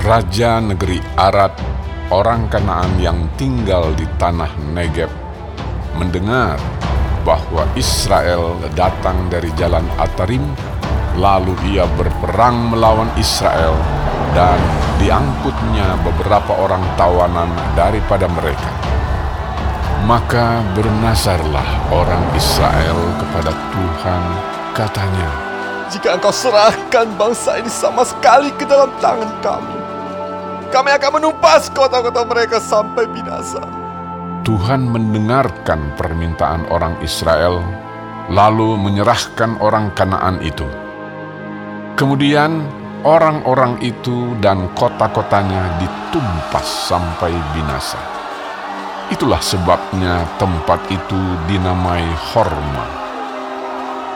Raja negeri Arad, orang Kanaan yang tinggal di tanah Negeb, mendengar bahwa Israel datang dari jalan Atarim, lalu ia berperang melawan Israel dan diangkutnya beberapa orang tawanan daripada mereka. Maka bernasarlah orang Israel kepada Tuhan, katanya, Jika engkau serahkan bangsa ini sama sekali ke dalam tangan kami, kami akan menumpas kota-kota mereka sampai binasa. Tuhan mendengarkan permintaan orang Israel, lalu menyerahkan orang Kanaan itu. Kemudian orang-orang itu dan kota-kotanya ditumpas sampai binasa. Itulah sebabnya tempat itu dinamai Horma.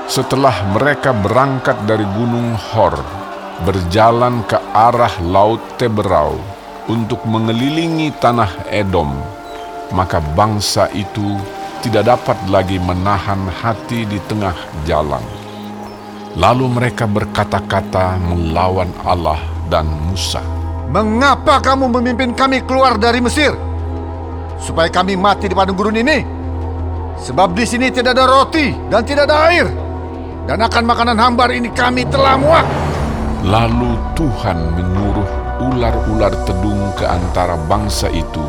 Setelah mereka berangkat dari gunung Hor, berjalan ke arah Laut Teberau untuk mengelilingi tanah Edom, maka bangsa itu tidak dapat lagi menahan hati di tengah jalan. Lalu mereka berkata-kata melawan Allah dan Musa. Mengapa kamu memimpin kami keluar dari Mesir? Supaya kami mati di padang gurun ini? Sebab di sini tidak ada roti dan tidak ada air. Dan akan makanan hambar ini kami telah muak. Lalu Tuhan menyuruh ular-ular tedung ke antara bangsa itu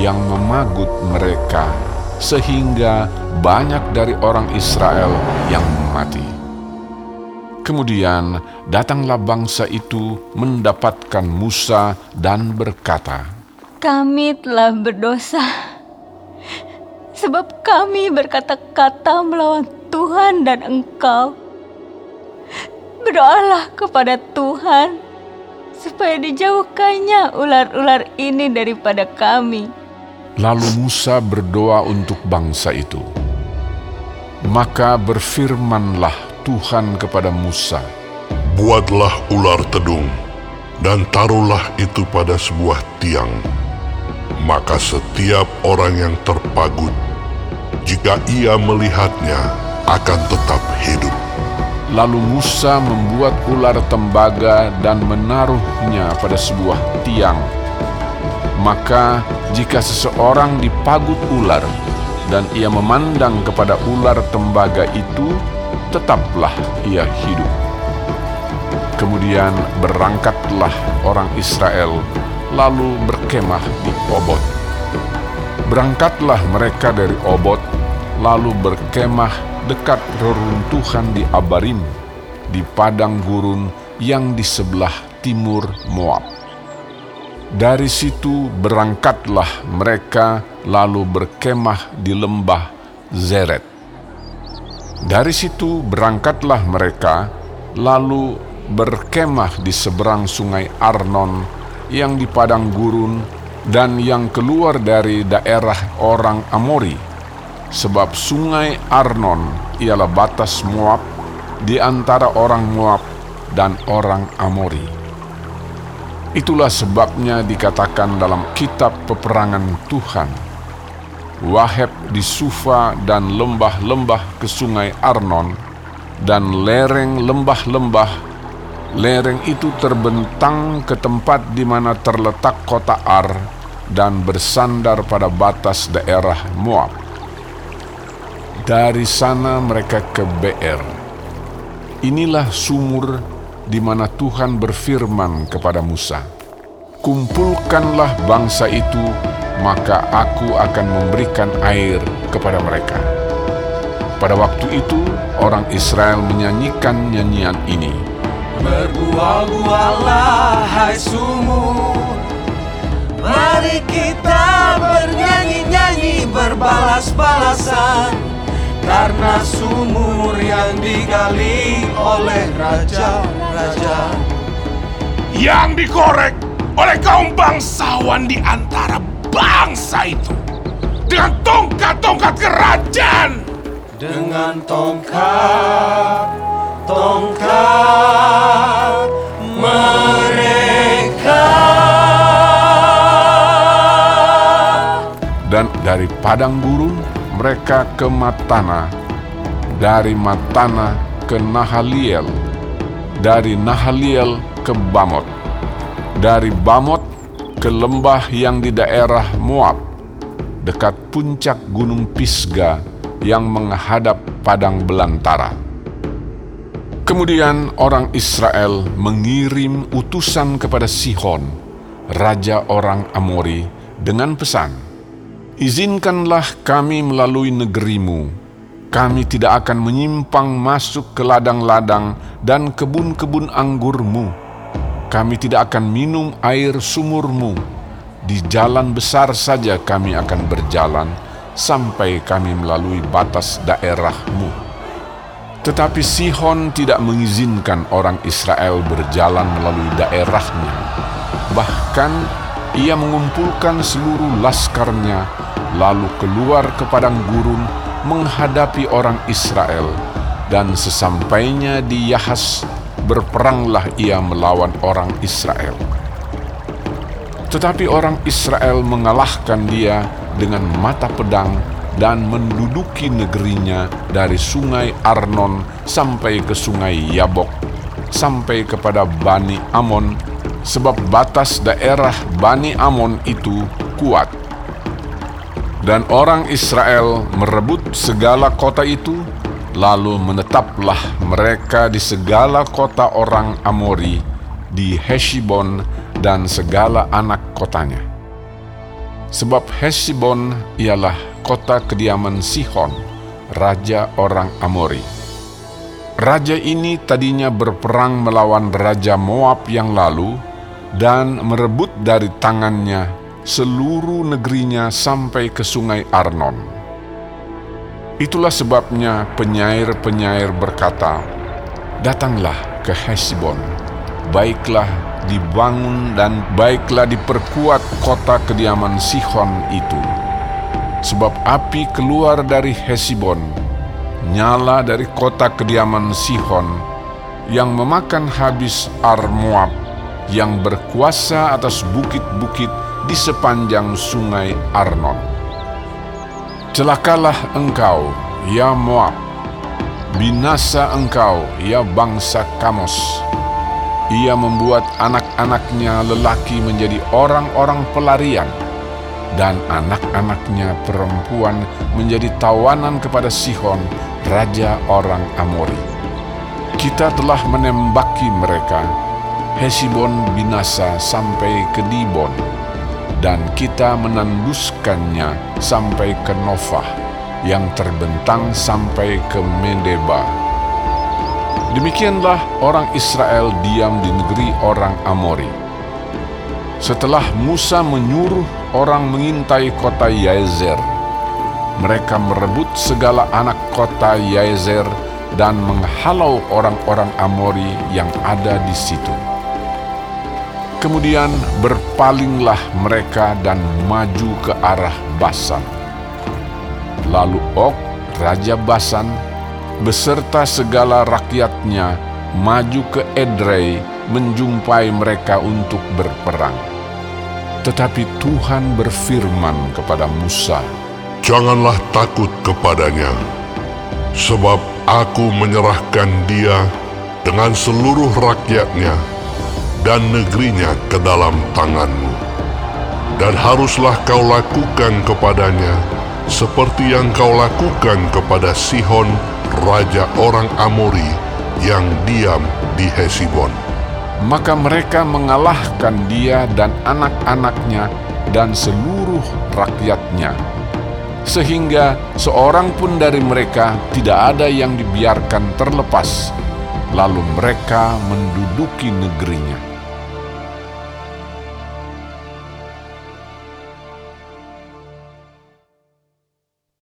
yang memagut mereka sehingga banyak dari orang Israel yang mati. Kemudian datanglah bangsa itu mendapatkan Musa dan berkata, Kami telah berdosa, sebab kami berkata-kata melawan Tuhan dan Engkau. Berdoalah kepada Tuhan, supaya dijauhkannya ular-ular ini daripada kami. Lalu Musa berdoa untuk bangsa itu. Maka berfirmanlah Tuhan kepada Musa, Buatlah ular tedung, dan taruhlah itu pada sebuah tiang. Maka setiap orang yang terpagut, jika ia melihatnya, akan tetap hidup. Lalu Musa membuat ular tembaga dan menaruhnya pada sebuah tiang. Maka jika seseorang dipagut ular dan ia memandang kepada ular tembaga itu, tetaplah ia hidup. Kemudian berangkatlah orang Israel lalu berkemah di Obot. Berangkatlah mereka dari Obot lalu berkemah dekat reruntuhan di Abarim di padang gurun yang di sebelah timur Moab. Dari situ berangkatlah mereka lalu berkemah di lembah Zeret. Dari situ berangkatlah mereka lalu berkemah di seberang sungai Arnon yang di padang gurun dan yang keluar dari daerah orang Amori sebab sungai Arnon ialah batas Moab di antara orang Moab dan orang Amori. Itulah sebabnya dikatakan dalam kitab peperangan Tuhan, Waheb di Sufa dan lembah-lembah ke sungai Arnon, dan lereng lembah-lembah Lereng itu terbentang ke tempat di mana terletak kota Ar dan bersandar pada batas daerah Moab. Dari sana mereka ke Beer. Inilah sumur di mana Tuhan berfirman kepada Musa, Kumpulkanlah bangsa itu, maka aku akan memberikan air kepada mereka. Pada waktu itu, orang Israel menyanyikan nyanyian ini. Berbual-buallah hai sumur Mari kita bernyanyi-nyanyi berbalas-balasan Karena sumur yang digali oleh raja-raja yang dikorek oleh kaum bangsawan di antara bangsa itu. Dengan tongkat-tongkat kerajaan. Dengan tongkat, tongkat mereka. Dan dari padang gurun mereka ke Matana, dari Matana ke Nahaliel, dari Nahaliel ke Bamot, dari Bamot ke lembah yang di daerah Moab, dekat puncak gunung Pisga yang menghadap padang belantara. Kemudian orang Israel mengirim utusan kepada Sihon, raja orang Amori, dengan pesan, Izinkanlah kami melalui negerimu, kami tidak akan menyimpang masuk ke ladang-ladang dan kebun-kebun anggurmu. Kami tidak akan minum air sumurmu. Di jalan besar saja kami akan berjalan sampai kami melalui batas daerahmu. Tetapi Sihon tidak mengizinkan orang Israel berjalan melalui daerahnya. Bahkan ia mengumpulkan seluruh laskarnya, lalu keluar ke padang gurun menghadapi orang Israel, dan sesampainya di Yahas, berperanglah ia melawan orang Israel. Tetapi orang Israel mengalahkan dia dengan mata pedang dan menduduki negerinya dari sungai Arnon sampai ke sungai Yabok, sampai kepada Bani Amon, sebab batas daerah Bani Amon itu kuat. Dan orang Israel merebut segala kota itu, lalu menetaplah mereka di segala kota orang Amori, di Heshibon dan segala anak kotanya. Sebab Heshibon ialah kota kediaman Sihon, raja orang Amori. Raja ini tadinya berperang melawan raja Moab yang lalu dan merebut dari tangannya seluruh negerinya sampai ke sungai Arnon. Itulah sebabnya penyair-penyair berkata, Datanglah ke Hesibon, baiklah dibangun dan baiklah diperkuat kota kediaman Sihon itu. Sebab api keluar dari Hesibon, nyala dari kota kediaman Sihon, yang memakan habis Ar-Moab, yang berkuasa atas bukit-bukit di sepanjang sungai Arnon. Celakalah engkau, ya Moab, binasa engkau, ya bangsa Kamos. Ia membuat anak-anaknya lelaki menjadi orang-orang pelarian, dan anak-anaknya perempuan menjadi tawanan kepada Sihon, raja orang Amori. Kita telah menembaki mereka, Hesibon binasa sampai ke Dibon, dan kita menanduskannya sampai ke Nofah, yang terbentang sampai ke Medeba. Demikianlah orang Israel diam di negeri orang Amori. Setelah Musa menyuruh orang mengintai kota Yaezer, mereka merebut segala anak kota Yaezer dan menghalau orang-orang Amori yang ada di situ. Kemudian berpalinglah mereka dan maju ke arah Basan. Lalu Ok, Raja Basan, beserta segala rakyatnya maju ke Edrei menjumpai mereka untuk berperang. Tetapi Tuhan berfirman kepada Musa, Janganlah takut kepadanya, sebab aku menyerahkan dia dengan seluruh rakyatnya dan negerinya ke dalam tanganmu. Dan haruslah kau lakukan kepadanya seperti yang kau lakukan kepada Sihon, raja orang Amori, yang diam di Hesibon. Maka mereka mengalahkan dia dan anak-anaknya dan seluruh rakyatnya. Sehingga seorang pun dari mereka tidak ada yang dibiarkan terlepas, lalu mereka menduduki negerinya.